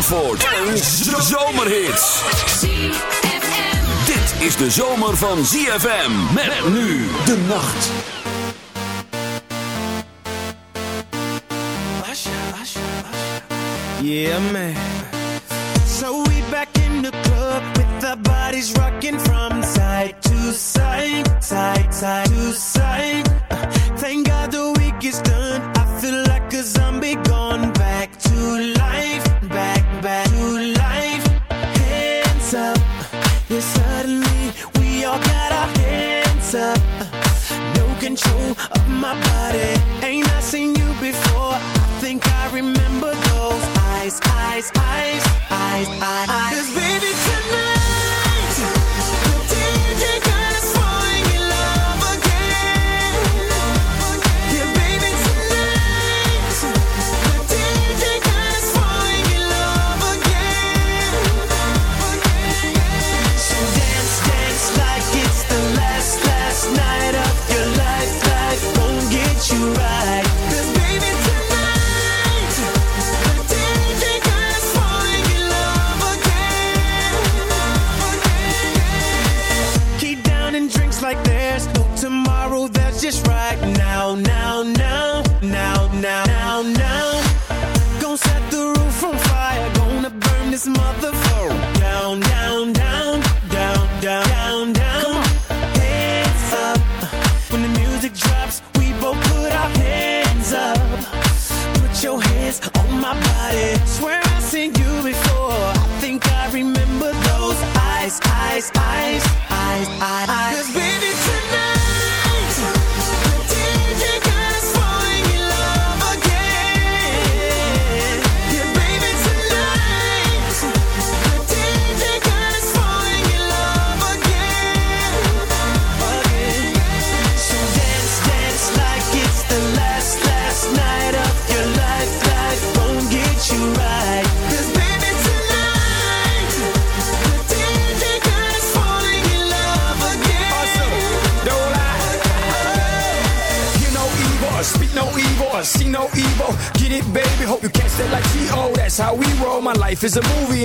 Zandvoort en zomerhits. Dit is de zomer van ZFM. Met nu de nacht. Yeah, man. So we back in the club with the bodies rocking from side to side, side, side to side. Uh, thank God the week is done. eyes. eyes.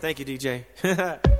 Thank you, DJ.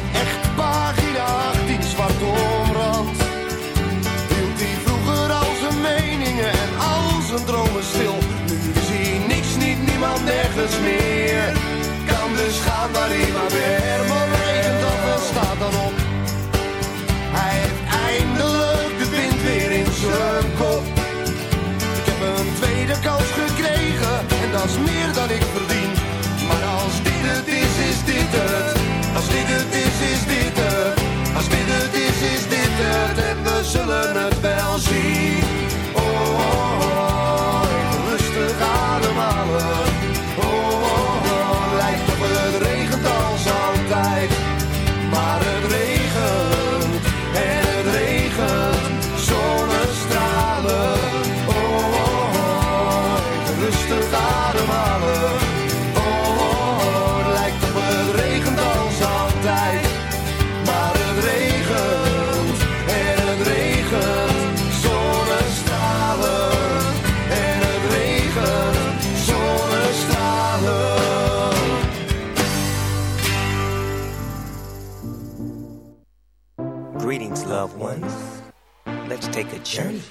maar weer. Herman regent en staat dan op. Hij heeft eindelijk de wind weer in zijn kop. Ik heb een tweede kans gekregen en dat is meer dan ik verdien. Journey.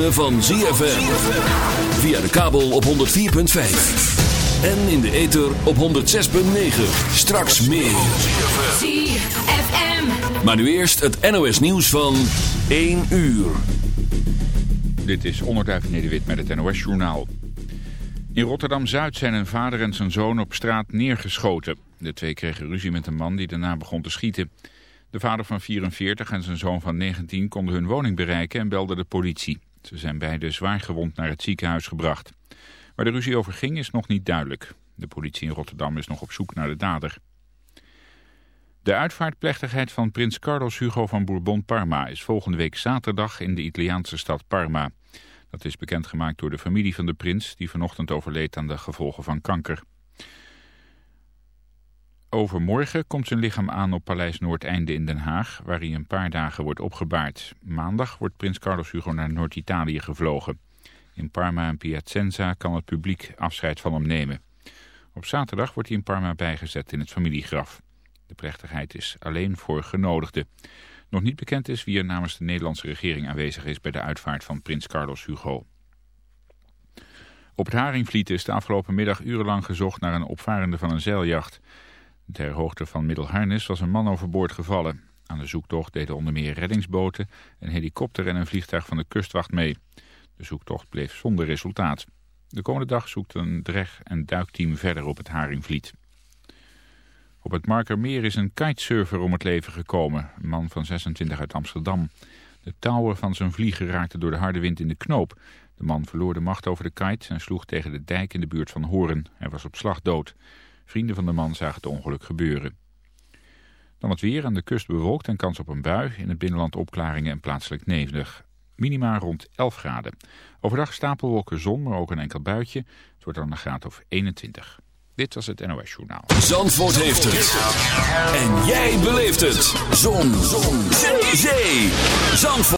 Ritme van ZFM. Via de kabel op 104.5. En in de ether op 106.9. Straks meer. ZFM. Maar nu eerst het NOS nieuws van 1 uur. Dit is Onderduif Nederwit met het NOS-journaal. In Rotterdam-Zuid zijn een vader en zijn zoon op straat neergeschoten. De twee kregen ruzie met een man die daarna begon te schieten. De vader van 44 en zijn zoon van 19 konden hun woning bereiken en belden de politie. Ze zijn beide zwaar gewond naar het ziekenhuis gebracht. Waar de ruzie over ging is nog niet duidelijk. De politie in Rotterdam is nog op zoek naar de dader. De uitvaartplechtigheid van prins Carlos Hugo van Bourbon-Parma is volgende week zaterdag in de Italiaanse stad Parma. Dat is bekendgemaakt door de familie van de prins die vanochtend overleed aan de gevolgen van kanker. Overmorgen komt zijn lichaam aan op Paleis Noordeinde in Den Haag, waar hij een paar dagen wordt opgebaard. Maandag wordt prins Carlos Hugo naar Noord-Italië gevlogen. In Parma en Piacenza kan het publiek afscheid van hem nemen. Op zaterdag wordt hij in Parma bijgezet in het familiegraf. De plechtigheid is alleen voor genodigden. Nog niet bekend is wie er namens de Nederlandse regering aanwezig is bij de uitvaart van prins Carlos Hugo. Op het Haringvliet is de afgelopen middag urenlang gezocht naar een opvarende van een zeiljacht. Ter hoogte van Middelharnis was een man overboord gevallen. Aan de zoektocht deden onder meer reddingsboten, een helikopter en een vliegtuig van de kustwacht mee. De zoektocht bleef zonder resultaat. De komende dag zoekt een dreg- en duikteam verder op het Haringvliet. Op het Markermeer is een kitesurfer om het leven gekomen. Een man van 26 uit Amsterdam. De touwen van zijn vlieger raakten door de harde wind in de knoop. De man verloor de macht over de kite en sloeg tegen de dijk in de buurt van Hoorn. Hij was op slag dood. Vrienden van de man zagen het ongeluk gebeuren. Dan het weer aan de kust bewolkt en kans op een bui. In het binnenland opklaringen en plaatselijk nevelig. Minima rond 11 graden. Overdag stapelwolken zon, maar ook een enkel buitje. Het wordt dan een graad of 21. Dit was het NOS Journaal. Zandvoort heeft het. En jij beleeft het. Zon. Zon. Zee. Zandvoort.